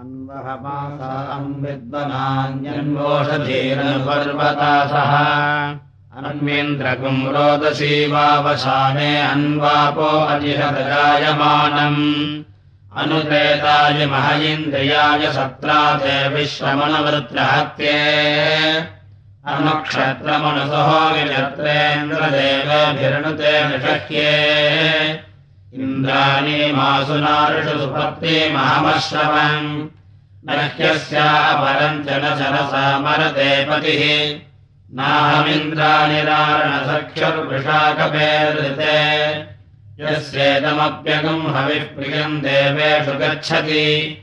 अन्वहमासाम् विद्वनान्यन्वोषधीरपर्वतासः अन्वेन्द्रकुम् रोदसी वावसाने अन्वापो अजिहतजायमानम् अनुतेताय महयिन्द्रियाय सत्राते विश्रमणवृत्रहत्ये। अनुक्षत्रमनुसहो विचत्रेन्द्रदेवभिरणुते निषह्ये इन्द्राणी मासुनारुषु सुपत्ति महमश्रवम्। नह्यस्यापरम् च न चरसामरते पतिः। नाहमिन्द्राणिरारणसख्युर्वृषाकपेर्ते यस्येदमप्यगम् हविः प्रियम् देवेषु गच्छति।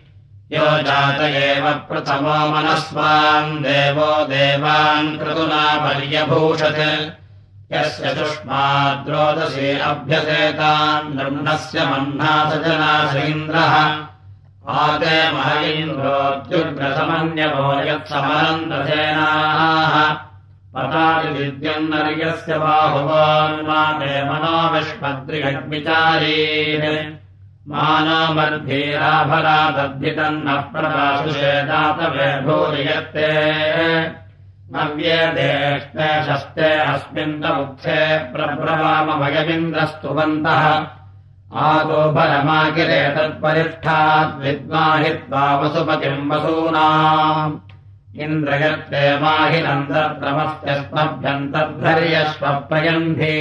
यो जात एव प्रथमो मनस्वान्। देवो देवान् क्रतुना पर्यभूषत् यस्य सुष्माद्रोदसी अभ्यसेतान् नृम्णस्य मह्नासजनासीन्द्रः आते महयीन्द्रोऽत्युग्रसमन्यभो यत्समनन्दसेनाः पतादिविद्यन्नर्यस्य बाहुवान्माते मनोविष्मद्रिगग्विचारीन् मानोमर्धीराभरादद्भितन्नः प्रदासुषेदातवे भूरियत्ते नव्येदेष्टे शस्ते अस्मिन्तमुखे प्रब्रवामभयमिन्द्रस्तुवन्तः आदो भरमागिरे तत्परिष्ठाद्विद्माहित्वा वसुपतिम् वसूनाम्। इन्द्रयत्ते माहिनन्दत्रमस्त्यस्मभ्यम् तद्धर्यश्वप्रयन्धि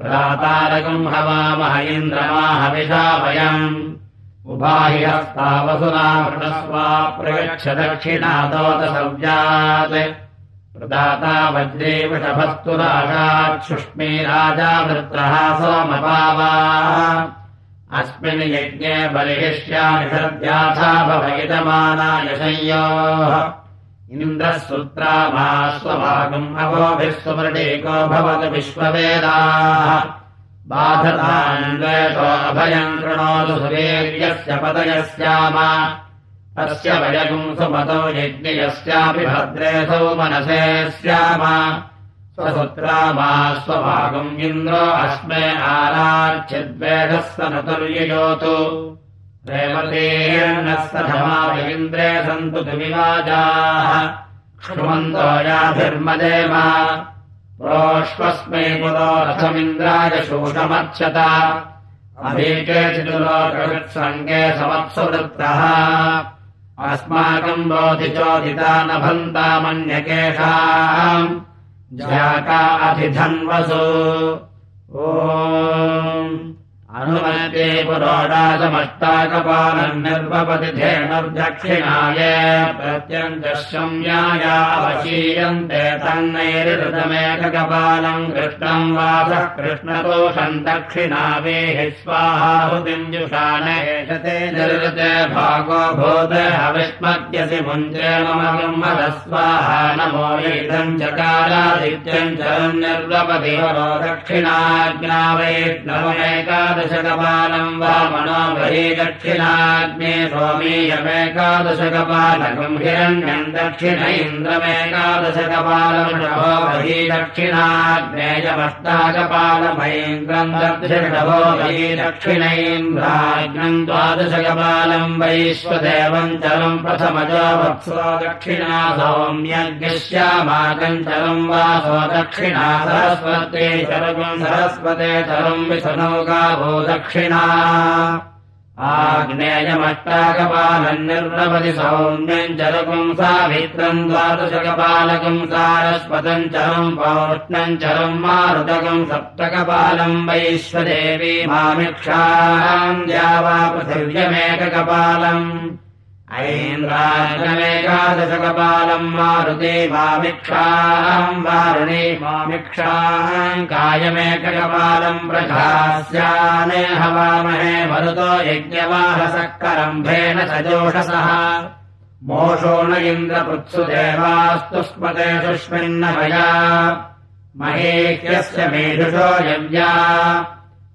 प्रातारकम् हवामह इन्द्रमाहविषा वयम् उभाहि हस्तावसुना वृणस्वा प्रयच्छ दक्षिणादोदसव्यात् प्रदाता वज्रे वृषभस्तु राजाच्छुष्मी राजा वृत्रः सोमपावा। अस्मिन् यज्ञे बलिहिष्यानि सद्याथा भवयजमानाय संयोः इन्द्रः सुत्रा स्वभागम् अवोभिः सुमृडेको भवतु विश्ववेदाः। बाधतान्वेषो अभयम् कृणोतु सुवीर्यस्य पदयस्याम तस्य वयगुम् सुमतो यज्ञयस्यापि भद्रेऽसौ मनसे स्याम। स्वसुत्रा मा स्वभागम् इन्द्रो अस्मे आराच्यद्वेदः स न तुर्ययोतु। रेवतेर्नः सधमाविन्द्रे सन्तु द्विवाजाः। श्रुमन्तो याभिर्मदेम। प्रोष्वस्मै पुरो रथमिन्द्राय शोषमर्चत। अभीके चितुलोकवित्सङ्गे समत्सुवृत्तः अस्माकम् बोधिचोदिता न भन्तामन्यकेषाम् जाका अधिधन्वसु ओ अनुमते पुरोडासमष्टाकपालम् निर्वपति धेनुर्दक्षिणाय प्रत्यञ्जशम्यायावशीयन्ते तन्नैरिदमेकपालम् कृष्णम् वासः कृष्णतोषम् दक्षिणावेः स्वाहाहुतिम् जुषाणेशते निर्गते भागो भूत हविष्मत्यसि मुञ्चे मम ब्रह्मदस्वाहा नमो इदम् चकारादित्यम् चरम् निर्वपति परो दक्षिणाज्ञा वैष्णवमेकादशकपालम् वा मनोमही दक्षिणाग्ने सोमीयमेकादशकपालकम् हिरण्यम् दक्षिण इन्द्रमेकादशकपालमृषभो बही दक्षिणाग्नेयमष्टाकपालमैन्द्रम् दक्षिणभो बही दक्षिणैन्द्राग्नम् द्वादशकपालम् वैश्वदेवम् चलम् प्रथमजो वत्सो दक्षिणा सरस्वते चलम् विसनौ गावो आग्नेयमष्टाकपालम् निर्नवति सौम्यम् चरकुम् सावित्रम् द्वादशकपालकम् सारस्वतम् चरम् पौष्णम् चरम् मारुतकम् सप्तकपालम् वैश्वदेवी मामिक्षाम् द्यावा पृथिव्यमेककपालम् ऐन्द्राजमेकादशकपालम् मारुते मामिक्षाम् वारुणे मामिक्षाम् कायमेककपालम् प्रधास्याने हवामहे मरुतो यज्ञवाहसः करम्भेन सजोषसः। मोषो न इन्द्रपृत्सु देवास्तु स्मते सुष्मिन्न मया महेह्यस्य मेधुषो यव्या।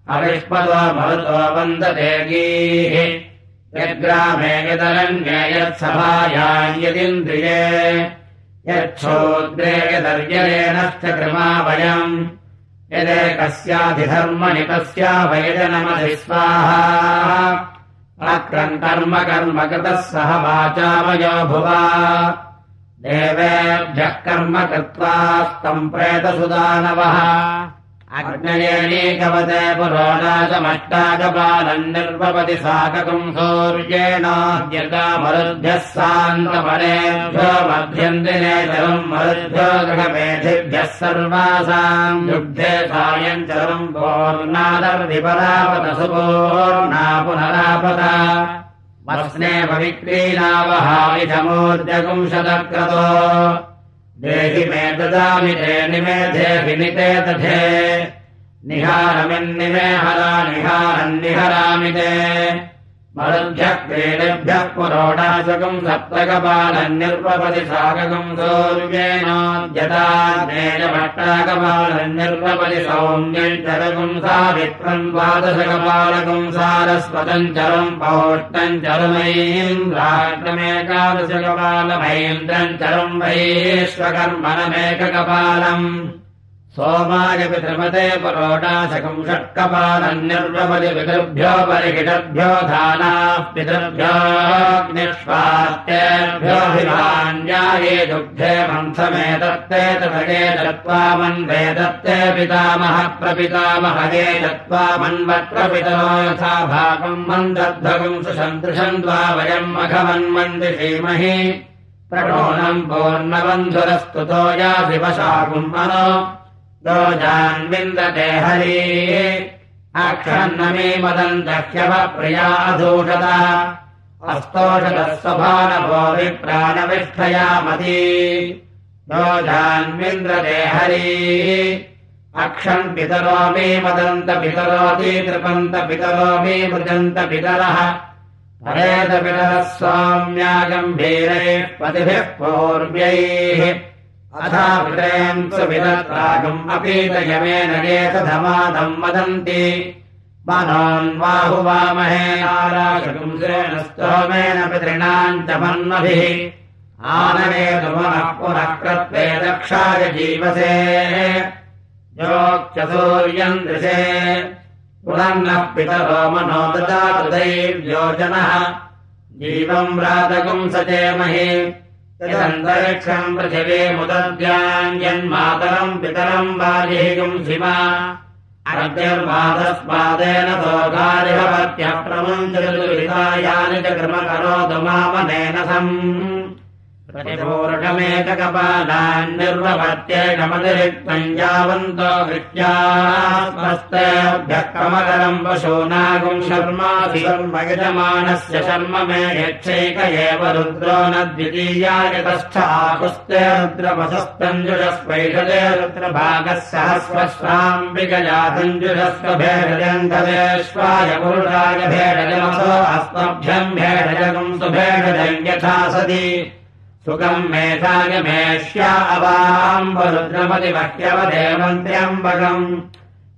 अविष्मतो मरुतो वन्दते गीः यद्ग्रामे यदरण्ये यत्सभायाम् यदिन्द्रिये यच्छोद्रे यदर्यलेनश्च कृमा वयम् यदेकस्याधिधर्मणि तस्या अक्रम् कर्म कर्म कृतः सह वाचामयो भुवा। देवेभ्यः कर्म कृत्वा स्तम् प्रेतसुदानवः अग्नयेणीकवते पुरोणाचमष्टाकपालम् निर्वपति साककम् सूर्येणाद्यकामरुद्भ्यः सान्तपरेभ्यो मध्यन्दिनेतरम् मरुद्भ्यो गृहमेधिभ्यः सर्वासाम् युद्धे सायञ्चरम् पूर्णादर्धिपरापत सुपूर्णा पुनरापत वस्ने पविक्रीणावहाविधमूर्जगुंशतक्रतो देहि मे ददामि ते निमेधेऽभिनिते दधे निहारमिन्निमे हरा निहारन्निहरामि ते मरुभ्यः क्रीडेभ्यः पुरोडाशकम् सप्तकपालन्निर्वपति साककम् सौर्येणोद्यताज्ञेयभट्टाकपालन्निर्वपति सौम्यञ्चरकम् सावित्रम् द्वादशकपालकम् सारस्वतम् चरम् पौष्टम् राष्ट्रमेकादशकपालमैन्द्रम् चरम् वैश्वकर्मणमेककपालम् सोमायपि त्रिमते परोटाशकम् षट्कपालन्यर्वपति पितृभ्यो परिकिटभ्यो धानाः पितृभ्योऽग्निष्वात्येभ्योऽभिमान्याये दुग्धे मन्थमेतत्ते तथगे दत्त्वा मन्वेदत्ते पितामह प्रपितामहगे दत्त्वा मन्वत्रपितरो यथा भागम् मन्दध्वगम् सुसन्दृशम् द्वा वयम् मघमन्मन्दि श्रीमहि प्रणोनम् पूर्णबन्धुरस्तुतो याधिवशाकुम् मनो जान्विन्दते हरी। अक्षन्नमी मदन्तह्यवप्रियाधूषता अस्तोषतः स्वभानभो विप्राणविष्ठयामती। दोजान्विन्द्रते हरी। अक्षम् पितरो मे मदन्त पितरोति तृपन्त पितरो मे मृजन्त पितरः। परेतपितरः सौम्यागम्भीरैः पतिभिः पूर्व्यैः अथाभितयम् सुविदत्रागम् अपीतयमेन येतधमादम् वदन्ति। मनोन्वाहुवामहे नाराशकुंसेन स्तोमेन पितॄणाम् च मन्मभिः। मनः पुनः कृत्वे दक्षाय जीवसे। योक्ष सूर्यम् दृशे। पुनर्नः पितरो मनो ददातु दैव्योजनः जीवम् व्रातकम् सचेमहि यदन्तरिक्षम् पृथिवे मुदद्याञ्जन्मातरम् पितरम् वाजिहिगुम् शिवा अग्निर्वादस्पादेन सोगारिभवत्यः प्रमुञ्चतुर्विधायानि च कृमकरोतु मामनेन सम् प्रतिपूरुषमेककपालान्निर्वपत्येकमतिरिक्तम् यावन्तो हृत्यास्मस्तेभ्यः कमकरम् पशूनागुम् शर्मासि शर्म यजमानस्य शर्म मे यच्छैक एव रुद्रो न द्वितीयायतस्थाकुस्ते रुद्रपसस्तञ्जुषस्वैषदे रुद्रभागः सहस्रश्राम्बिकया तञ्जुषस्वभेषजन्तवेश्वाय पुरुषाय भेषजमसो अस्मभ्यम् भेषजगुम् सुभेषजम् यथा सति सुखम् मेधायमेष्या अवाम्बरुद्रमतिमह्यवदेवन्त्र्यम्बकम्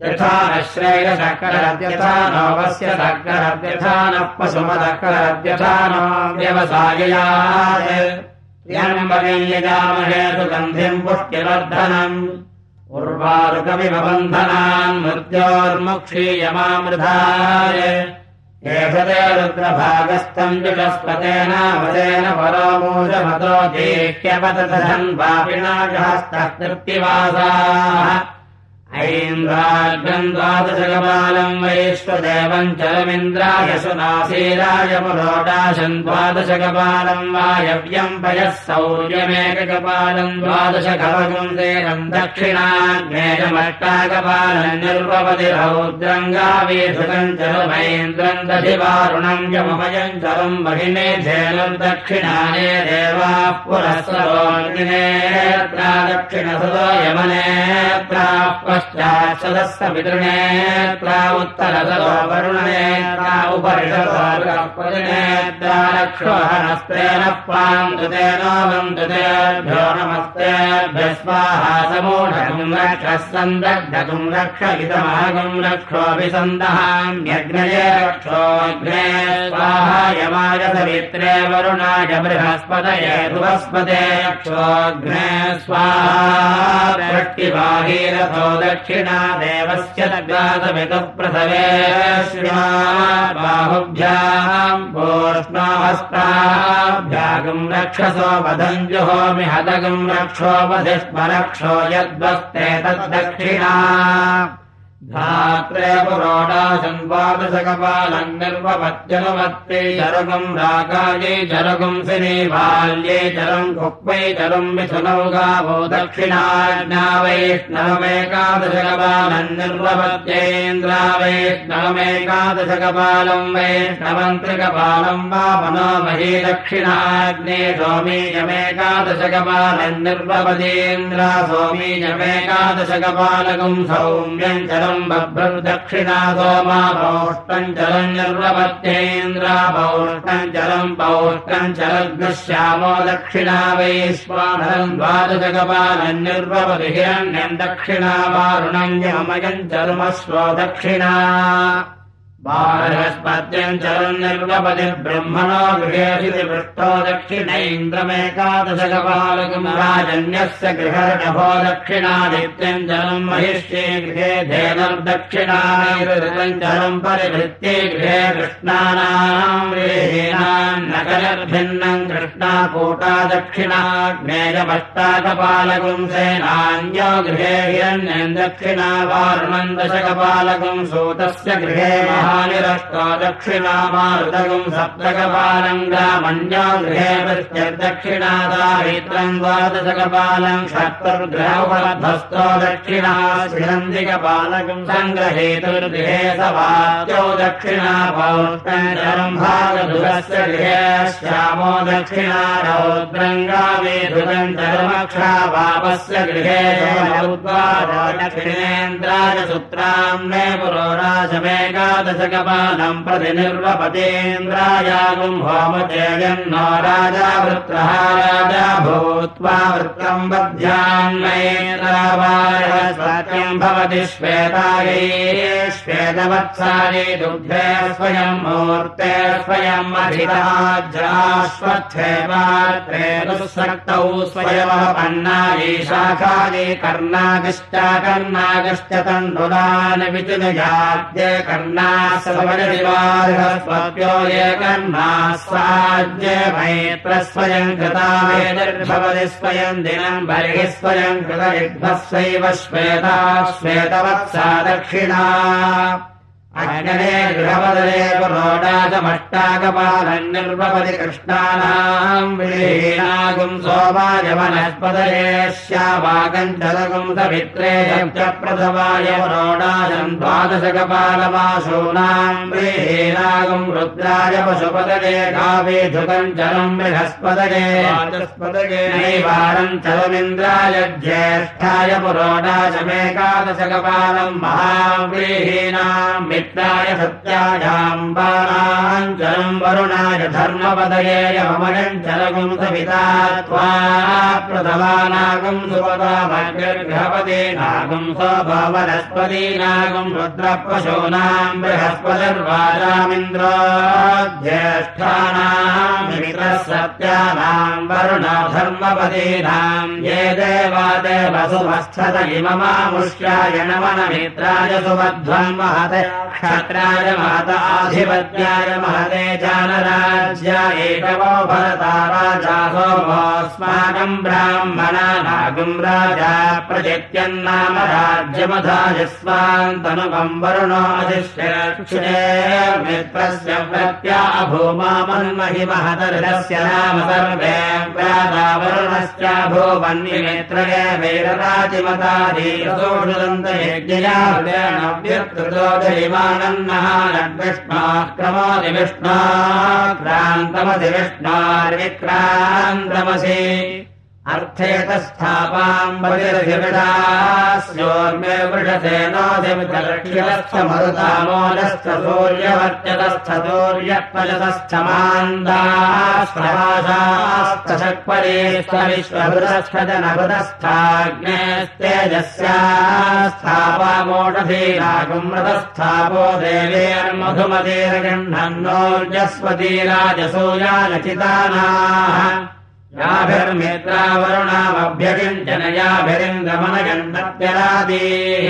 यथा न श्रेयशकरद्यथा नोपस्य सकरद्यथा नः पशुमदकरद्यथा नो व्यवसाययाम्बकम् यजामहे सुगन्धिम् पुष्टिवर्धनम्। उर्वारुकमिव बन्धनान् मृत्योर्मुक्षीयमामृधाय एषते रुद्रभागस्तम् जुषस्पतेन वदेन परोमोजमतो जेह्यपतधन् वापिनागहस्तः कृत्तिवासाः ऐन्द्राग्रम् द्वादशकपालम् वैश्वदेवम् चरमिन्द्राय सुनासीराय पुरोडाशम् द्वादशकपालम् वायव्यम् पयः सौर्यमेककपालम् द्वादशकवगुम् देनम् दक्षिणाग्नेयमष्टाकपालम् निर्वपति रौद्रङ्गावीधृतम् चरुमैन्द्रम् दधिवारुणम् यममयम् चरम् महिने धेनुम् दक्षिणाने देवाः पुरः सरोग्नेत्रा दक्षिणसदो यमनेत्राः पश्चात्सदस्य पितृणेत्रा उत्तरसदो वरुणनेत्रा उपरिषदोनेत्रा नमस्तेभ्य स्वाहा समूढगुम् रक्षः सन्दग्धगुम् रक्ष इदमहगुम् रक्षोऽभिसन्दहाम्यग्नये रक्षोऽग्ने स्वाहा यमाय सवित्रे वरुणाय बृहस्पतये बृहस्पते रक्षोऽग्ने स्वाहा वृष्टिवाहीरथो दक्षिणा गातमितः प्रथमे बाहुभ्याम् वोष्णाहस्ताभ्यागम् रक्षसो वधम् जुहोमि हदगम् रक्षोपधिस्म रक्षो यद्वस्ते तद्दक्षिणा धात्रे पुरोडाशन्वादशकपालम् निर्वपत्यनुमत्ते चरुगम् रागायै चरुगम् सिने बाल्ये चरम् कुक्वै चरुम् मिथुनौ गावो दक्षिणाज्ञा वैष्णवमेकादशकपालम् निर्वपत्येन्द्रा वैष्णवमेकादशकपालम् वैष्णवन्त्रिकपालम् वा मनोमही दक्षिणाग्ने सोमीयमेकादशकपालम् निर्वपदेन्द्रा सोमीयमेकादशकपालकम् सौम्यम् चरम् बभ्रदक्षिणा सोमा पौष्टम् जलम् पौष्टम् चलग्श्यामो दक्षिणा निर्वपति हिरण्यम् दक्षिणा वारुणम् यमयम् चरुमस्वो दक्षिणा बालस्पत्यम् चलम् निर्वपति ब्रह्मणो गृहेऽसिति पृष्ठो दक्षिणैन्द्रमेकादशकपालकम् राजन्यस्य गृहर्णभो दक्षिणादित्यम् जलम् गृहे परिभृत्ये गृहे कृष्णानाम् रेहीनाम् नगरभिन्नम् कृष्णाकूटा दक्षिणा ज्ञेयमष्टाकपालकम् सेनान्यो गृहे हिरण्यम् दक्षिणा वारुणम् दशकपालकम् सूतस्य गृहे महानिरष्टो दक्षिणा मारुतगम् सप्तकपालम् ग्रामण्यो गृहे प्रत्यर्दक्षिणा दारित्रम् द्वादशकपालम् षट्तर्गृहोपलब्धस्तो दक्षिणा शिरन्दिकपालकम् सङ्ग्रहेतुर्गृहे सवाद्यो दक्षिणा पौष्टम् भागधुरस्य गृहे श्यामो दक्षिणा रौद्रङ्गामेधुरम् चरमक्षा वापस्य गृहे दक्षिणेन्द्राय सूत्राम् मे पुरोराशमेकादशकपालम् प्रतिनिर्वपतेन्द्रायागुम् होमतेजन्नो राजा वृत्रः राजा भूत्वा वृत्तम् बध्यान्मयेन्द्रावायम् भवति श्वेतायै श्वेतवत्सायै दुग्धे स्वयम् मूर्ते स्वयम् अधिराज्राश्वत्थे पात्रे दुःसक्तौ स्वयमपन्नायै शाखायै कर्णागश्चाकर्णागश्च तण्डुलान् विचिनजाद्य कर्णा स्वाद्य मैत्र स्वयम् कृता वेदिर्भवति स्वयम् दिनम् बर्हि स्वयम् कृतरिग्भस्वैव श्वेता श्वेतवत्सा दक्षिणा अग्ने गृहपदले पुरोडाचमष्टाकपालम् निर्वपति कृष्णानाम् विलीनागुम् सोमाय वनस्पदये श्यावागम् चलगुम् सवित्रे च प्रथमाय पुरोडाचम् द्वादशकपालमाशूनाम् विलीनागुम् रुद्राय पशुपदये कावेधुकम् चलम् वाचस्पदये नैवारम् चलमिन्द्राय ज्येष्ठाय पुरोडाचमेकादशकपालम् महाव्रीहीनाम् मित्राय सत्यायाम् बालाञ्चलम् वरुणाय धर्मपदये यमयम् चलगुम् सविता त्वा प्रथमानागम् नागम् रुद्रपशूनाम् बृहस्पतिर्वाजामिन्द्रो ज्येष्ठानाम् मित्रः सत्यानाम् वरुण धर्मपदीनाम् ये देवा देवसुवस्थत इममामुष्याय नमनमित्राय सुबध्वम् महते क्षत्राय महताधिपत्याय महते जानराज्या एकवो भरता राजा सोमोऽस्माकम् ब्राह्मणा नागम् राजा प्रचित्यन्नाम राज्यमधायस्वान्तनुकम् वरुणोऽधिष्ठे मित्रस्य प्रत्या भूमामन्महि महतर्हस्य नाम सर्वे व्यादावरुणश्च भूवन्यमित्रये वैरराजिमताधीरसोषुदन्तयज्ञया हृदयनव्यकृतो जयमानन्नः नड्विष्णाक्रमोति विष्णाक्रान्तमति विष्णार्विक्रान्तमसि अर्थेतस्थापाम् बलिर्भिविडास्योर्मे वृषसेनोऽधिमितलक्ष्यस्थमरुतामोदस्थ सूर्यवर्त्यतस्थ सूर्यपजतस्थमान्दाश्रवाशास्तशक्परेष्वविश्वभृतस्थ जनभृतस्थाग्नेस्तेजस्यास्थापामोषधीरागुमृतस्थापो याभिर्मित्रावरुणामभ्यगिञ्जनयाभिरिन्द्रमनगण्डत्यरादेः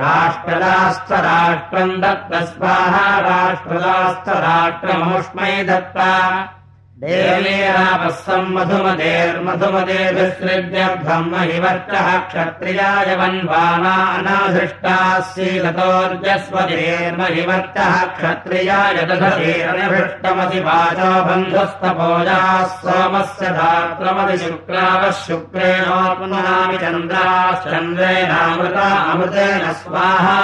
राष्ट्रदास्तराष्ट्रम् दत्तस्वाहा राष्ट्रदास्तराष्ट्रममुष्मै दत्ता मधुमतेर्मधुमतेभिसृज्यध्वम् महिवर्तः क्षत्रियाय वन्वानानाधृष्टास्यीलतोर्जस्वतेर्महिवर्तः क्षत्रियाय दधतेर्निभृष्टमसि वाचो बन्धुस्तपोजाः सोमस्य धात्रमति शुक्रावः शुक्रेणोत्मनामि चन्द्राश्चन्द्रेणामृता अमृतेन स्वाहा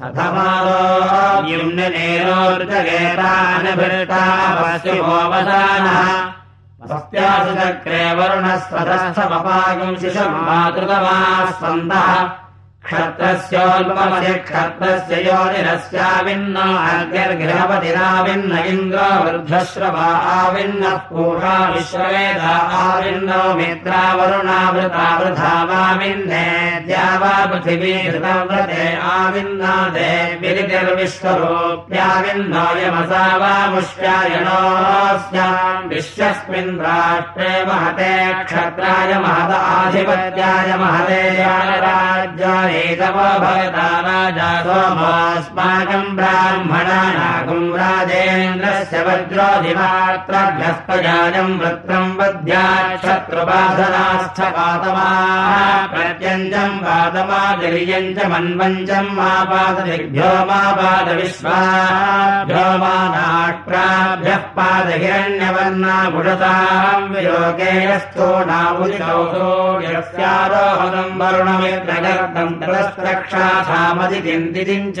राजसौजायजितानाः ्यासुचक्रे वरुणस्वतस्थमपागम् शिशम् मातृतमा स्पन्दः क्षत्रस्योल्पमसि क्षत्रस्य योनिरस्याविन्न अर्घ्यर्गृहपतिराविन्न इन्द्रो वृद्धश्रवा आविन्नः पूषा विश्ववेदा वृथा वाविन्ने द्यावा पृथिवी धृतव्रते आविन्ना देव्यतिर्विश्वरूप्याविन्नो यमसा वा मुष्यायणोऽस्याम् विश्वस्मिन् राष्ट्रे महते क्षत्राय महद आधिपत्याय महते राज्याय वेदवो भवता राजा सोमोऽस्माकम् ब्राह्मणानागुम् राजेन्द्रस्य वज्रोधिमात्रभ्यस्पजाजम् वृत्रम् वध्याक्षत्रुपासनास्थपातमाः प्रत्यञ्जम् पादमादिर्यम् च मन्वञ्चम् मा पाददिग्भ्यो मा पादविश्वाभ्यो मा नाट्राभ्यः पादहिरण्यवर्णा पुरताम् विलोकेयस्थो नामुदिकौतो यस्यारोहणम् वरुणमित्रगर्दम् रक्षासामदितिम् च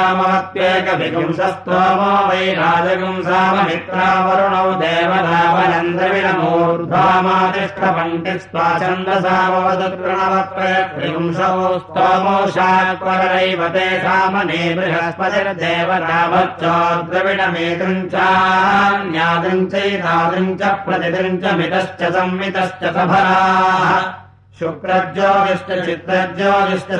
ेकविपुंसस्तोमो वै राजगुंसाममित्रावरुणौ देवतावनन्द्रविणमूर्ध्वामातिष्ठपङ्क्तिस्त्वा छन्दसामवदृणवत्रिपुंसौ स्तोमो शाक्वरैव ते सामने बृहस्पतिर्देवताभच्चोद्रविणमेतृम् चान्यादृम् चैतादृम् च प्रतिदृम् च मितश्च संमितश्च सभराः शुक्रज्योतिश्च चित्रज्योतिश्च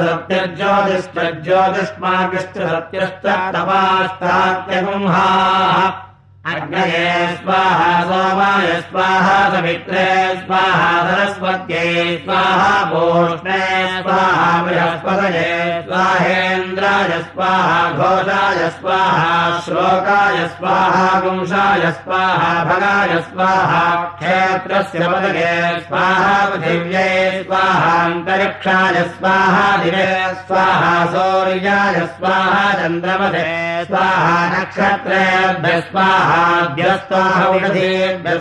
अग्नये स्वाहा सोमाय स्वाहा समित्रे स्वाहा सरस्वत्यै स्वाहा भूष्णे स्वाहा बृहस्पतये स्वाहेन्द्राय स्वाहा घोषाय स्वाहा श्लोकाय स्वाहा गुंशाय स्वाहा भगाय स्वाहा क्षेत्रस्य पदगे स्वाहा पृथिव्यै स्वाहान्तरिक्षाय स्वाहा दिवे स्वाहा सौर्याय स्वाहा चन्द्रमसे स्वाहा नक्षत्रेभ्य स्वाहा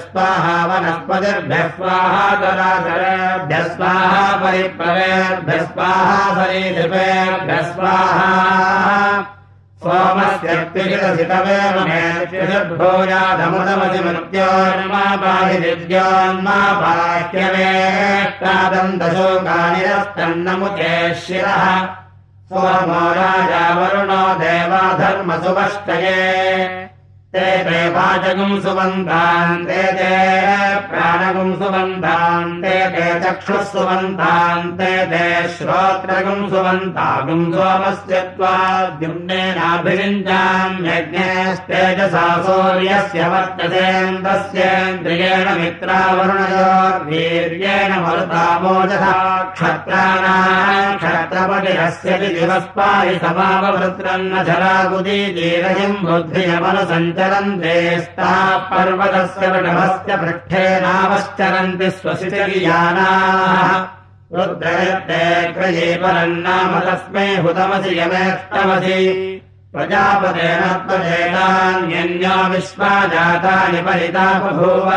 स्वाहा वनस्पतिर्भ्यः स्वाहा कराचरेभ्यः स्वाहा सोमस्यत्युजितसितमेव भोजाधमुदमसि मृत्योन्मापाहि दिव्योन्मा बाह्यवेष्टादन्तशोकानिरस्तन्नमुचे शिरः सोमो राजा वरुणो देवाधर्मसुपष्टये ते ते वाचकम् सुबन्धान् ते ते प्राणकम् सुबन्धान् ते ते चक्षुः सुबन्धान् ते ते श्रोत्रकम् सुबन्धागुम् सोमस्य त्वाद्युम्नेनाभिरिञ्जाम् यज्ञेस्तेजसा सूर्यस्य वर्तसेन्द्रस्येन्द्रियेण मित्रावरुणयोर्वीर्येण मरुतामोजसा क्षत्राणाम् क्षत्रपटिरस्य दिवस्पाहि समाववृत्रम् न झरागुदीजीरहिम् बुद्धियमनुसञ्च चरन्ते स्ताः पर्वतस्य रुद्रयत्ते क्रये परन्नाम तस्मै हुतमसि यमेष्टमसि। प्रजापतेन त्वजेतान्यन्यो विश्वा जातानि परिता बभूव।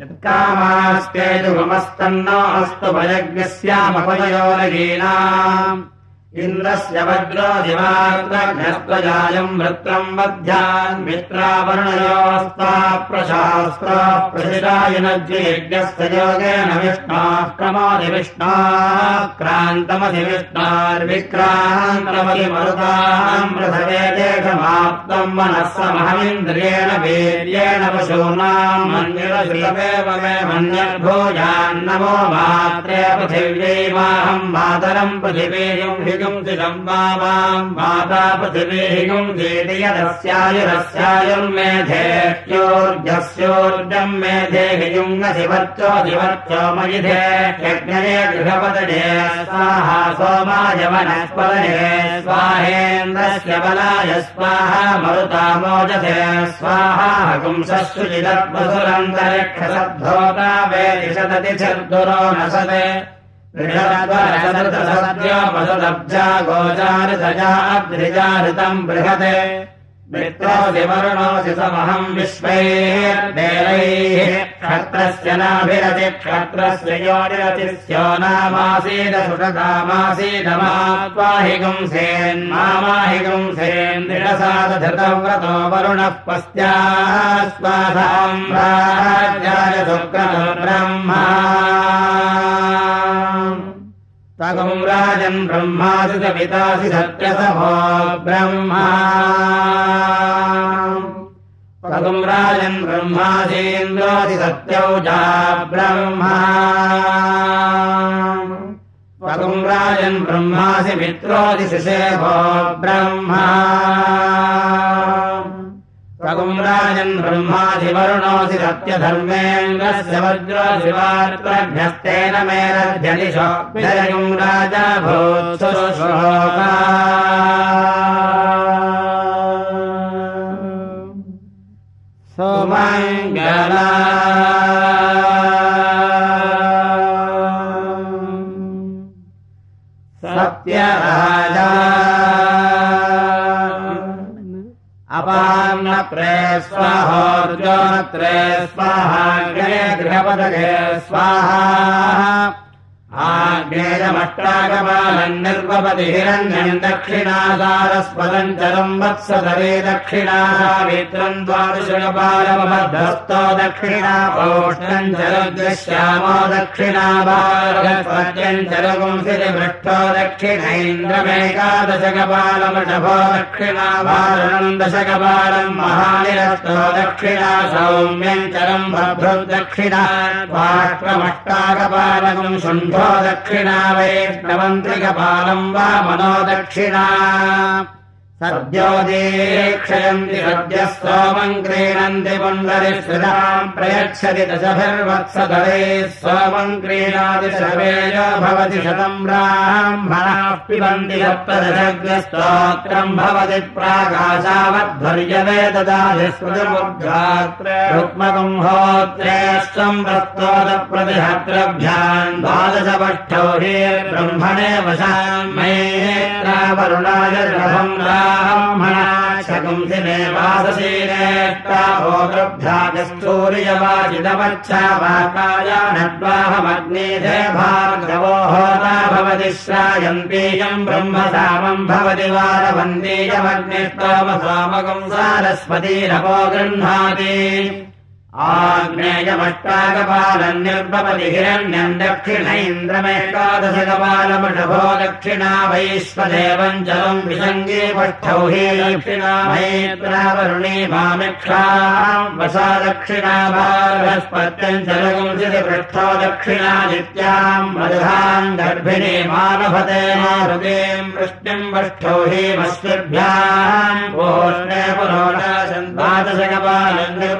यत्कामास्तेजुगमस्तन्नो अस्तु भयज्ञस्यामपयोरगीनाम् इन्द्रस्य वज्रादिवाग्रघ्नस्त्वजायम् वृत्रम् वध्यान् मित्रावर्णयोस्ता प्रशास्त्र प्रशिरायनज्ययज्ञस्य योगेन विष्णाः क्रमादिविष्णाः क्रान्तमधिविष्णार्विक्रान्तमधिमरुताम् पृथवे देशमाप्तम् मनः समहमिन्द्रियेण वीर्येण पशूनाम् मन्दिरशिलमेव मे मन्यर्भूयान्नमो मात्रे पृथिव्यै माहम् मातरम् पृथिवीयुम् माता पृथिवीहिगुंसीति यदस्यायुरस्यायुर्मेधेत्योर्जस्योर्जम् मेधे हियुङ्गशिवर्चो शिवर्चो मयिधे यज्ञये गृहपदये स्वाहा सोमाय वनस्पदये स्वाहेन्द्रस्य बलाय स्वाहा मरुतामोजसे स्वाहा हकुंसुचिदद्वसुरन्तरिक्षसद्धोता वेदिशदति चर्दुरो न सदे सद्योपसदब्जा गोचारितजा अद्रिजारितम् बृहते मित्रोऽसि वरुणोऽसि समहम् क्षत्रस्य नाभिरति क्षत्रस्य सुषदामासीदमात्वाहि गुंसेन्माहि गुंसेन् दृढसादधृतव्रतो वरुणः पस्त्यास्वासाम् राज्याय सुक्रतो ब्रह्मा तगुम् राजन् ब्रह्मासि पितासि सत्यसभो ब्रह्मा। तगुम् राजन् ब्रह्मासीन्द्रोऽसि सत्यौजा ब्रह्मा। तगुम् राजन् ब्रह्मासि मित्रोऽसि शिशेभो ब्रह्मा राजन् ब्रह्माधिवरुणोऽसि मेरध्यनिशो विजयम् राजा भूत्सुश्लोका सोमङ्गला। सत्यराजा अपान्नप्रे स्वाहोर्जोनत्रे स्वाहा गृहपदगे स्वाहा आग्नेयमट्टाकपालम् निर्वपति हिरण्यम् दक्षिणासारस्पदम् चरम् वत्सधरे दक्षिणासावित्रम् द्वादशकपालमबद्धस्तो दक्षिणा पौष्णम् चरद्श्यामो दक्षिणाभारस्पत्यम् चरगुंसिपृष्ठो दक्षिणैन्द्रमेकादशकपालमषभो दक्षिणाभारणम् दशकपालम् महानिरस्तो दक्षिणा सौम्यम् चरम् बभ्रुदक्षिणा बाष्पमष्टाकपालकम् शुण्ठो दक्षिणा वैष्णवन्त्रिकपालम् वा मनो दक्षिणा सद्योदीक्षयन्ति सद्यः सोमम् क्रीणन्ति पुण्डरिश्रिताम् प्रयच्छति दशभिर्वत्सधरे सोमम् क्रीणाति सर्वेज भवति शतम् ब्राह्मणाः पिबन्ति सप्तदशग्रस्तोत्रम् भवति ददाति रुक्मकम् होत्रेष्टम् ब्रह्मणे मेत्रावरुणाय रभम् रा ब्राह्मणाशकुंसिने वासशीरेष्टाभोगभ्यागस्थूर्यवाचिदवच्छा वाकायानद्वाहमग्नेधे भार्गवो होता भवति श्रायन्तीयम् ब्रह्मसामम् भवति वारवन्दीयमग्निस्तोमसामकम् सारस्वतीरपो गृह्णाति आग्नेयमष्टाकपालम् निर्भवति हिरण्यम् दक्षिणैन्द्रमेकादशकपालमषभो दक्षिणा वैश्वदेवम् जलम् विसङ्गे पष्ठौ हि दक्षिणा मैत्रावरुणे मामिक्षाम् वसा दक्षिणा बालस्पत्यम् जलगुंसिति पृष्ठो दक्षिणादित्याम् मदधाम् गर्भिणी मानभते मारुतीम् वृष्टिम् हि मस्तिभ्याम् पूर्णे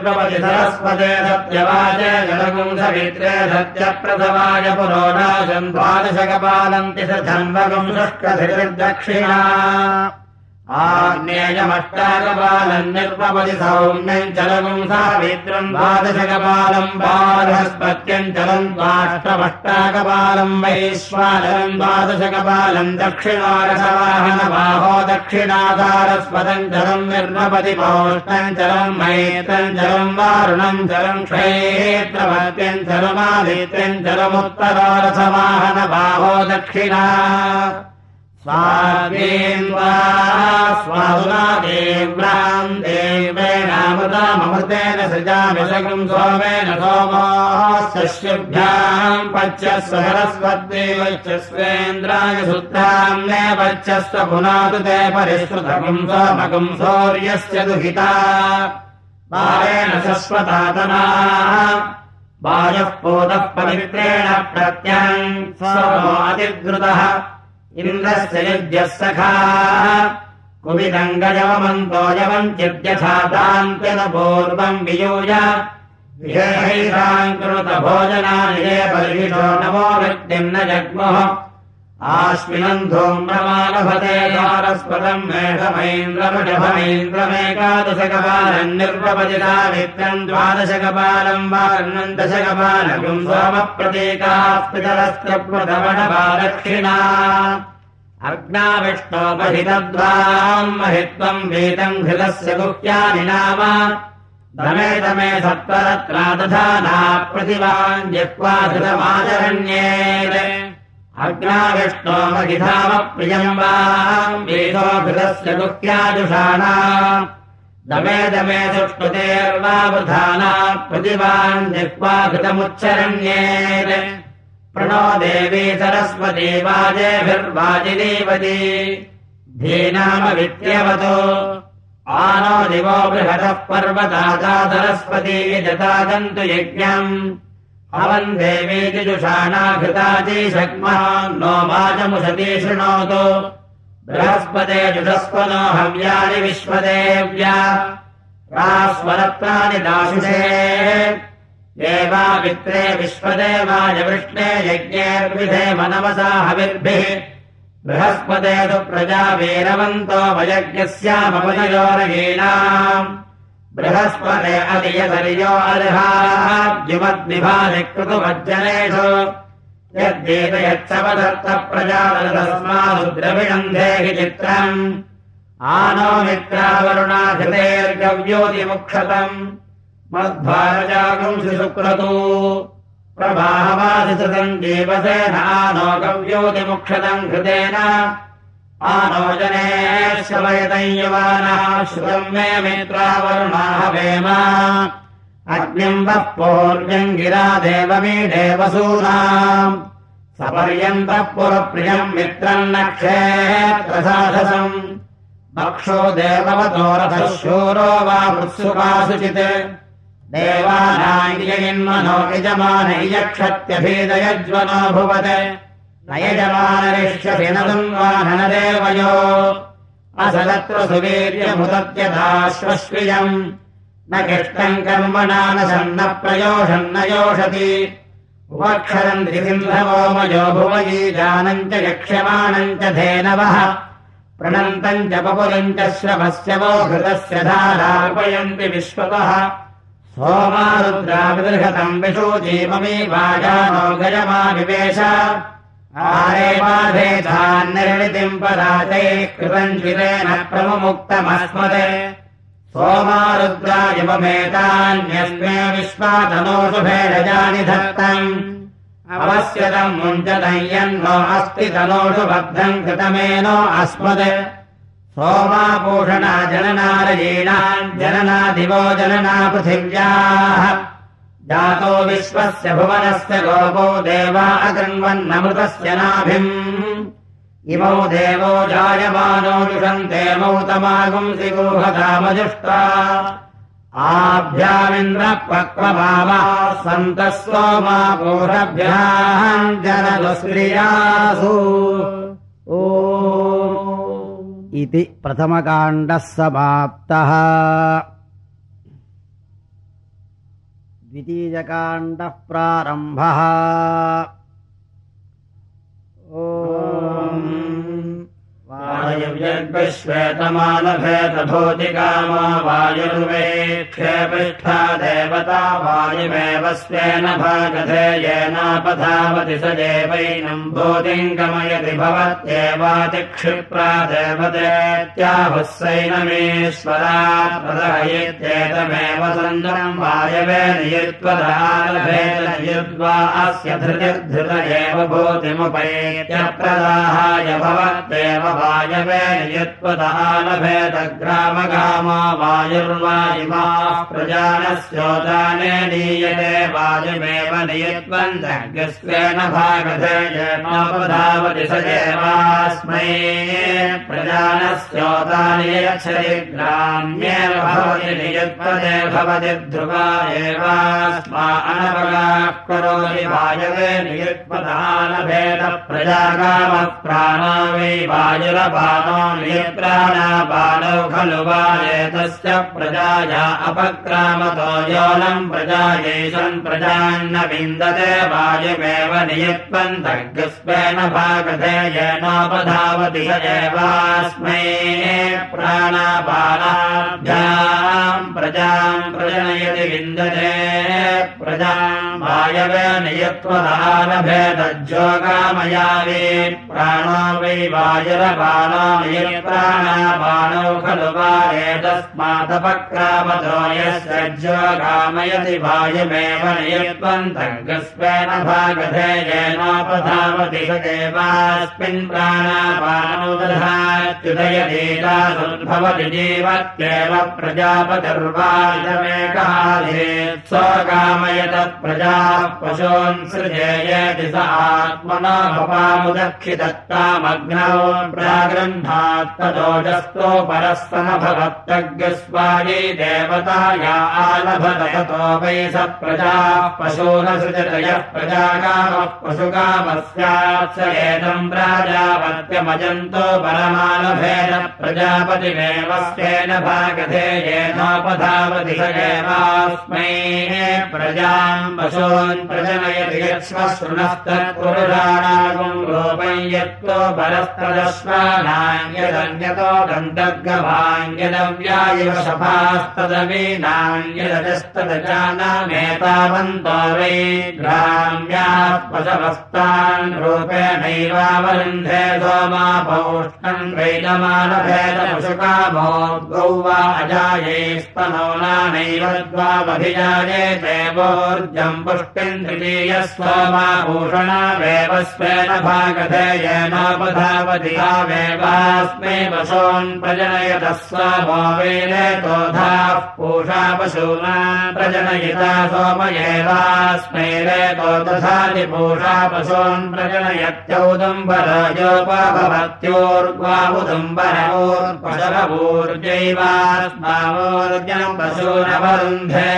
द्वादशकपालम् निर्भवति सरस्व पदे सत्यवाचे जलगुंसवित्रे सत्यप्रथवाय पुरोडाशम् द्वादशकपालन्ति स धन्वगुम् शुष्कधिर्दक्षिणा आग्नेयमष्टाकपालम् निर्पपति सौम्यम् सावित्रम् द्वादशकपालम् बालहस्पत्यम् चलम् द्वाष्टमष्टाकपालम् वैश्वानरम् द्वादशकपालम् दक्षिणारसवाहनबाहो दक्षिणाधारस्पदम् जलम् निर्मपति पौष्णम् जलम् मैत्रम् जलम् वारुणम् जलम् क्षेत्रभत्यम् जलमादित्यम् जलमुत्तरारसवाहनबाहो दक्षिणा स्वाद्वीन्द्वा स्वादुना देव्राम् देवेणामृतामृतेन सृजामि सकम् सोमेन सोमोऽस्यभ्याम् पच्यस्व सरस्वद्देवच्चस्वेन्द्राय सुत्राम् ने पच्यस्व पुनातु ते परिश्रुतकम् सोमकम् सौर्यस्य दुहिता। बालेन शश्वतातनाः वायः पोतः पवित्रेण प्रत्यम् स्वतिद्रुतः इन्द्रस्य युज्यः सखाः कुविदङ्गजवमन्तो यवञ्चिद्यथातान्त्यन पूर्वम् वियूय विशेषैषाम् कृतभोजनानि ये परिषो नमो व्यक्तिम् न जग्मुः आश्विनम् धूम्रमालभते सारस्वतम् मेषमैन्द्रमृषभमैन्द्रमेकादशकपालम् निर्वपदिता वित्रम् द्वादशकपालम् वार्णम् दशकपालकम् सोमप्रतीकाः पितरस्त्रप्रथमणपादक्षिणा अग्नाविष्णोपहितद्वाम् महित्वम् वेदम् घृतस्य गुह्यानि नाम दधाना प्रतिवान् जिह्वा धृतमाचरण्ये अग्नाविष्णोमगिधामप्रियम् वा वेदोऽघृतस्य गुह्याजुषाणा दमे दमे सुष्टुतेर्वा वृधाना प्रतिवान् जिह्वा घृतमुच्चरण्येत् प्रणो देवी सरस्वती वाजेभिर्वाजिनीवती धीनामवित्यवतो। आनो दिवो बृहतः पर्वता सरस्वती यजतादन्तु यज्ञम् अवन् देवीति जुषाणाघृताजी शक्मः नो वाचमुषती शृणोतु। बृहस्पते जुषस्वनो हव्यानि विश्वदेव्या। रास्वरत्नानि दाशुषे देवामित्रे विश्वदेवाय वृष्णे यज्ञेर्विधे मनवसा हविर्भिः। बृहस्पते तु प्रजा वीरवन्तो वयज्ञस्यामपदयोरगीणाम् बृहस्पते अधियधर्यो अर्हाद्युमद्विभाति कृतुमज्जनेषु यद्गीत यच्छपदत्तप्रजातस्मादुद्रविणम् देहि चित्रम्। आनो मित्रावरुणाघृतेर्गव्योतिमुक्षतम् मध्वारजागंसि सुक्रतु प्रभावादिसतम् जीवसेन आनो गव्योतिमुक्षतम् घृतेन आनो जनेश्वयतम् युवानः श्रुतम् मे मित्रावरुणाः वेम अग्निम् वः पूर्व्यम् गिरा देवमीडेवसूनाम् सपर्यन्तः पुरप्रियम् मित्रम् नक्षेत्रसाधसम् मक्षो देववतो रथः शूरो वा मृत्सुकासुचित् देवानायन्मनो यजमान इयक्षत्यभेदयज्वनो भुवत् न यजमानरिष्यसि नदम् वा ननदेवयो असदत्र सुवीर्यमुदत्यथाश्वश्रियम् न किष्टम् कर्मणा न सन्न प्रयोषम् न योषति। उपक्षरम् त्रिसिन्धवोमयो भुवयी जानम् च यक्ष्यमाणम् च धेनवः। प्रणन्तम् च पपुलम् च श्रवस्य वो घृतस्य धारापयन्ति विश्वतः। सोमारुद्राविदृहतम् विशोचीममी वाजानो गजमाविवेश आरे बाधेधान्निर्णितिम् पदाचैः कृतम् चिरेण प्रमुक्तमस्मदे सोमारुद्रायममेतान्यस्मे विश्वातनोषु भेडजानि धत्तम् अवस्यतम् मुञ्चतम् यन्नो अस्ति तनोषु बद्धम् कृतमेनो अस्मद्। सोमापूषणा जननारयीणाम् जनना दिवो जनना पृथिव्याः जातो विश्वस्य भुवनस्य गोपो देवा अगृण्वन्नमृतस्य नाभिम्। इमौ देवो जायमानो जुषन्ते मौतमागुंसि गोहतामजुष्टा आभ्यामिन्द्रपक्वभावा सन्तः सोमापूषभ्याम् जनदुस्त्रियासु ओ इति प्रथमकाण्डः समाप्तः द्वितीयकाण्डः प्रारम्भः ॐ वायुव्यग्विश्वेतमानभेदभूतिकामा वायुर्वेक्षेपिष्ठा देवता वायुमेव स्वेन भागधे येनापधावति स देवैनम् भूतिम् गमयति भवत्येवातिक्षिप्रा देवतेत्याहुस्सैनमीश्वरा प्रदहयेत्येतमेव सन्दरम् वायवे अस्य धृतिर्धृत एव भूतिमुपैत्यप्रदाहाय भवत्येव वायवे नियुत्वदालभेदग्रामगामा वायुर्वायुमा प्रजानस्योदाने नीयते वायुमेव नियुत्वन्तस्वेन भागधेयेनोपधावति स एवास्मै प्रजानस्योदानि यच्छति ग्राम्येव भवति नियुत्पदे भवति ध्रुवा एवास्मा अनपगाः करोति वायवे नियुत्पदानभेद प्रजागामः प्राणो वै वायुरपानो नियत्राणापानौ खलु वा प्रजाया अपक्रामतो योनम् प्रजायैषन् प्रजान्न विन्दते वायुमेव नियुत्पन्तग्स्वेन भागधे येनोपधावति स एवास्मै प्राणापानाभ्याम् प्रजाम् प्रजनयति विन्दते प्रजाम् वायवे नियत्वदानभेदज्योगामयावे प्राणो वै वायुरपानो नियत्राणापाणौ खलु वा एतस्मादपक्रामतो यस्य ज्योगामयति वायुमेव प्राणापानौ दधात्युदयदीलासुद्भवति जीवत्येव प्रजापतिर्वायमेकाधेत् स्वकामयत प्रजाः पशून् सृजेयति स आत्मनो भवामुदक्षिदत्तामग्नौ प्रागृह्णात्तदोजस्तो परः समभवत्तज्ञस्वायै देवता या आलभत ततो वै स प्रजाः पशूनसृजत यः प्रजाकामः पशुकामस्यात् स एतम् प्राजापत्यमजन्तो परमालभेद प्रजापतिमेव भागधे एवास्मै प्रजाम् पशून् प्रजनयति यत्स्वशृणस्तत्पुरुषाणागुम् रूपम् यत्तो परस्तदश्वानाङ्यदन्यतो गन्तर्गभाङ्यदव्यायिव शभास्तदवीनाङ्यदजस्तदजानामेतावन्तो वै ग्राम्याः पशवस्तान् रूपेणैवावरुन्धे सोमापौष्णम् वैदमानभेदपशुकामो गौ वा अजायै स्तनो नानैव द्वावभिजाये देवोर्जम् पुष्टिम् तृतीयः सोमाभूषणावेव स्वेन भागधे येनोपधावति यावेवास्मै पशून् प्रजनयतः सोमो वेदेतोधाः पूषा पशूना प्रजनयिता सोम एवास्मै रेतो दधाति पूषा पशून् प्रजनयत्यौदुम्बरयोपाभवत्योर्ग्वाबुदुम्बरवोर्पशवूर्जैवास्मावोर्जनम् पशूनवरुन्धे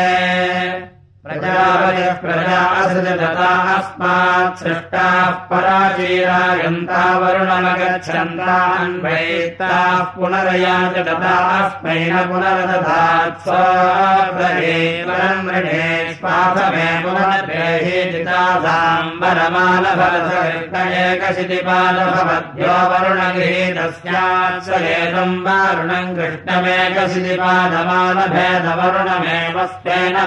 प्रजापतिः प्रजा असृजता अस्मात् सृष्टाः पराजीरायन्ता वरुणमगच्छन्तान्वैताः पुनरयाचदतास्मै न पुनरदधात् स्वृणे स्वाथमे पुनर्देहितासाम्बरमालभरसकृष्णमेकशितिपालभवद्यो वरुणगृहीतस्यात् स एतम्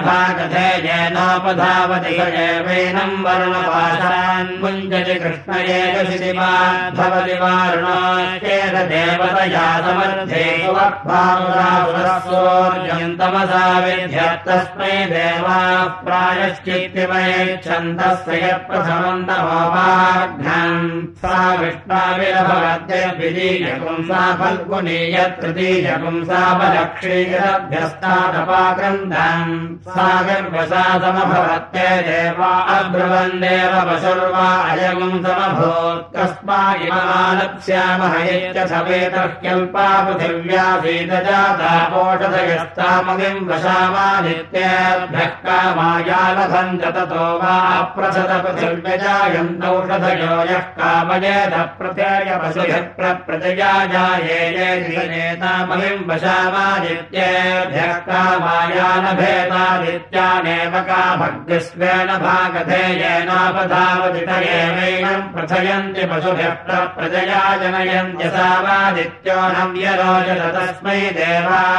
भागधे येनोपधावति स एवैनम् वरुणपाशान् मुञ्जति कृष्णयेकशितिपाद्भवति वारुणोश्चेद देवतया समर्थे सुवर्भावरासुरस्योर्यन्तमसा विध्यर्थस्मै देवाः प्रायश्चित्तिमयच्छन्तस्य यत्प्रथमन्तमोपाघ्नम् सा विष्णाविरभवत्यद्वितीयपुंसा फल्गुनी यत्तृतीयपुंसापलक्षीयभ्यस्तादपाक्रन्दम् सा गर्भसा समभवत्ये देवा अब्रुवन्देव पशुर्वा अयगुम् समभूत् कस्मागिमानप्स्यामह यच्चवेतर्क्यल्पा पृथिव्या सीतजाता पोषधयस्तामगिम् वशामादित्येभ्यः काम कामायालभन्त ततो वा प्रसदपथिर्व्यजायन्तौषधयो यः कामयेद प्रत्यय पशुभिः प्रप्रजया जायेतामहिम् वशामादित्येभ्यः कामायानभेदादित्यानेव कामग्निस्वेन भागधेयेनापधावदित एवैनम् प्रथयन्ति पशुभिः प्रप्रजया जनयन्त्यसावादित्यो न व्यरोचत तस्मै देवाः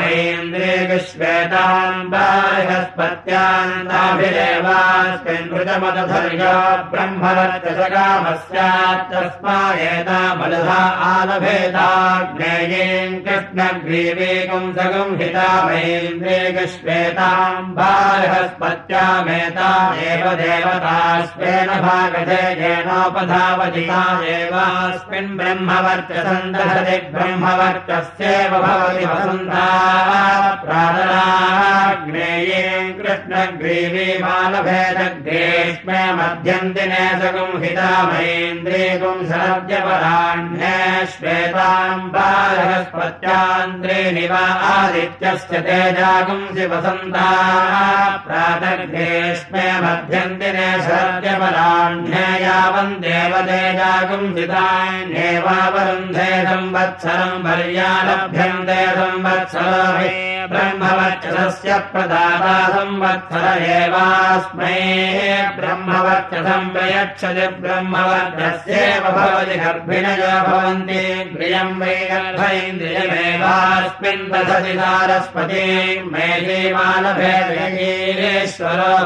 महेन्द्रे विश्वेताम् बालहस्पत्यान्ताभिरेवास्मिन् मृतमदधर्यो ब्रह्मवर्चसकामस्यात् तस्मादेतामलभा आलभेताग्नेये कृष्णग्रीवे पुंसगुंहिता महेन्द्रे विश्वेताम् बालहस्पत्यामेतामेव देवतास्वेन भागधे येनोपधावधिता एवास्मिन् ब्रह्मवर्चसम् दशति ब्रह्मवर्चस्येव भवति वसन्ता प्रातराग्नेये कृष्णग्रीवी मालभेदग्रेष्मे मध्यन्तिने सगुंहिता महेन्द्रे पुंसरद्यपराह्णे श्वेताम् बालहस्पत्यान्द्रे निवा आदित्यस्य तेजागुंसि वसन्ता प्रातग्रेष्मे मध्यन्तिने शरद्यपराह्णे यावन् देवतेजागुंसितान्येवावरुन्धे संवत्सरम् पर्यालभ्यन्ते संवत्सरो ब्रह्मवर्चसस्य प्रदाता संवत्सर एवास्मै। ब्रह्मवर्चसम् प्रयच्छति ब्रह्मवर्चस्येव भवति गर्भिणयो भवन्ति। प्रियम् वै गर्भैन्द्रियमेवास्मिन् दधति सारस्वती मेधीमानभेदेश्वरो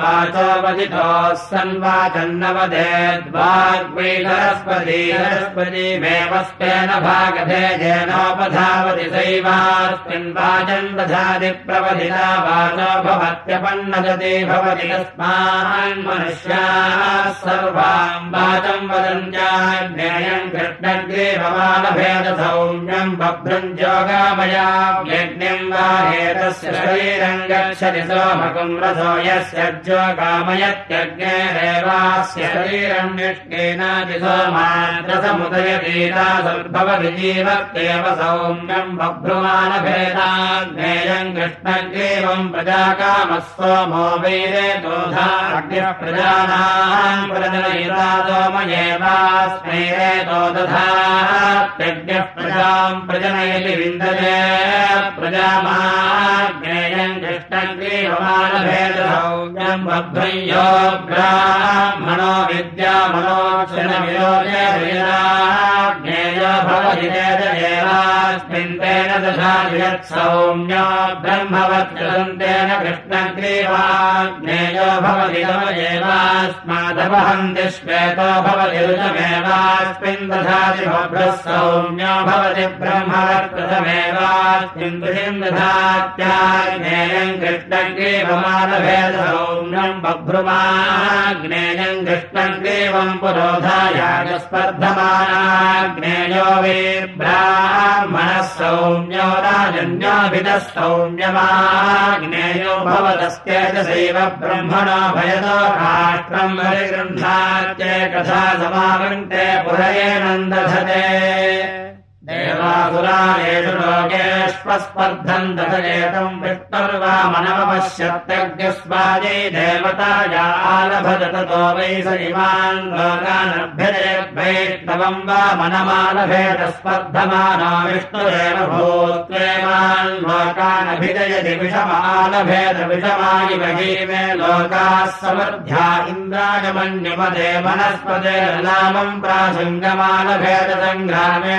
वाचोपदितोः सन्वाचन्नवधेद्वाग्वै सरस्वती सरस्वतीमेवस्तेन भागधे येनोपधावति सैवास्मिन् वाचम् दधाति प्रवधिता वाचो भवत्यपन्नदति भवति तस्मान् मनुष्याः सर्वाम् वाचम् वदन्त्याज्ञेयम् कृष्णग्रीवमानभेदसौम्यम् बभ्रम् जोगामया वा एतस्य शरीरम् गच्छति सोमकुम् रसो यस्य जोगामयत्यज्ञेरेवास्य शरीरम् निष्केनाति सोमाद्रसमुदयतीरासुर्भवति जीवत्येव सौम्यम् बभ्रुमानभेदाज्ञेयम् कृष्णग्रीवम् प्रजाकामः सोमो दोधाग्निः प्रजानाम् प्रजनयिता सोमयेवास्मै रेतो दधात्यज्ञः प्रजाम् प्रजनयति विन्दते प्रजामाज्ञेयम् कृष्णग्रीवमानभेदसौम्यम् बभ्रयो ब्राह्मणो विद्यामनोक्षणविरोधेयो भवति चेदेवास्मिन् तेन दशाति यत्सौम्यो ब्रह्मवत्यन्तेन कृष्णग्रीवाग्नेयो भवति एवास्मादवहन्ति श्वेतो भवति ऋतमेवास्मिन् दधाति भद्रः सौम्यो भवति ब्रह्मवर्तमेवास्मिन् ऋषिम् दधात्याग्नेयम् कृष्णग्रीवमानभेदसौम्यम् बभ्रुमाग्नेयम् कृष्णग्रीवम् पुरोधायागस्पर्धमानाग्नेयो वे ब्राह्मणः सौम्यो राजन्योभितः सौम्यमाग्नेयो भवतस्तेजसैव ब्रह्मणो भयतो राष्ट्रम् परिगृह्णात्ये कथा समावन्ते पुरयेनन्दधते देवासुरालेषु लोकेष्वस्पर्धम् दशजेतम् विष्णुर्वा मनमपश्यत्यग्निस्वायै देवताया आलभत ततो इमान् लोकानभ्यजेद्वैष्णवम् वा मनमालभेद स्पर्धमानो विष्णुरेव भूत्वेमान् लोकानभिजयति विषमालभेद विषमायि महीमे लोकाः समर्थ्या इन्द्राय मन्यमदे वनस्पते नामम् प्रासङ्गमालभेद सङ्ग्रामे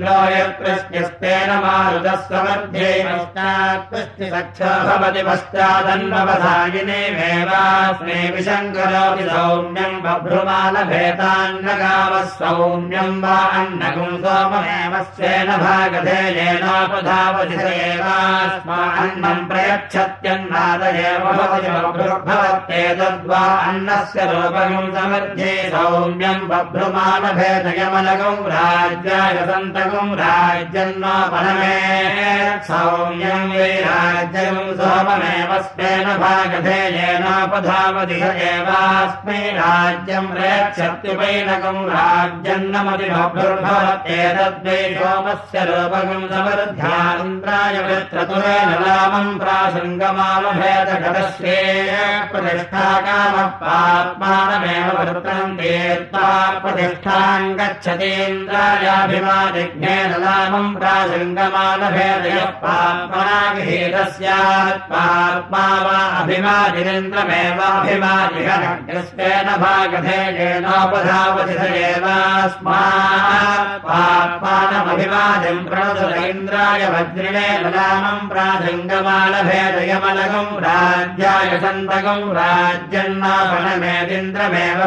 पश्चात्कृष्टि सख्यो भवति पश्चादन्वधायिनेमेवास्मे विशङ्करोति सौम्यम् बभ्रुमालभेतान्नगामः सौम्यम् वा अन्नगुम् सोममेव स्वेन भागधेयेनोपधावति स एवास्मा अन्नम् प्रयच्छत्यन्नाद एव भवति बभ्रुर्भवत्येतद्वा अन्नस्य रूपगम् समर्थे सौम्यम् बभ्रुमालभेदयमलगम् राज्याय सन्तगम् राज्यन्नोपनमे सौम्यम् वै राज्यम् सोममेव स्वेन भागधेयेनोपधावति एवास्मै राज्यम् प्रयच्छत्युपैनकम् राज्यन्नमति बभ्रुर्भवत्येतद्वै सोमस्य रूपगम् समर्थ्यान्द्राय वृत्रतुरेण रामम् प्रासङ्गमालभेदघटस्ये प्रतिष्ठाकामः पात्मानमेव वृत्रम् तीर्त्वा प्रतिष्ठाम् गच्छतीन्द्रायाभिमादिघ्नेन रामम् प्रासङ्गमालभेदयः पात्मनागृहीतस्यात् पात्मा वा अभिमादिरेन्द्रमेवाभिमादिघस्तेन भागधेयेनोपधावति स एवास्मात् पात्मानमभिमादिम् प्रणुतैन्द्राय वज्रिणे ललामम् प्रासङ्गमालभेदयमलगम् राज्याय सन्तकम् राज्यन्नापणमेदिन्द्रमेव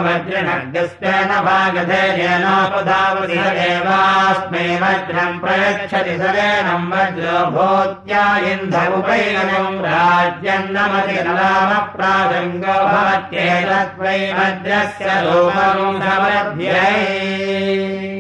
स एवास्मै वज्रम् प्रयच्छति सरेणम् वज्रो भूत्या इन्धमुपैनकम् राज्यन्नमति नलाम प्रासङ्गो भवत्येतद्वै वज्रस्य रूपम् समर्ध्यै